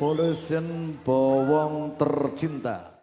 Revolution Bowong tercinta.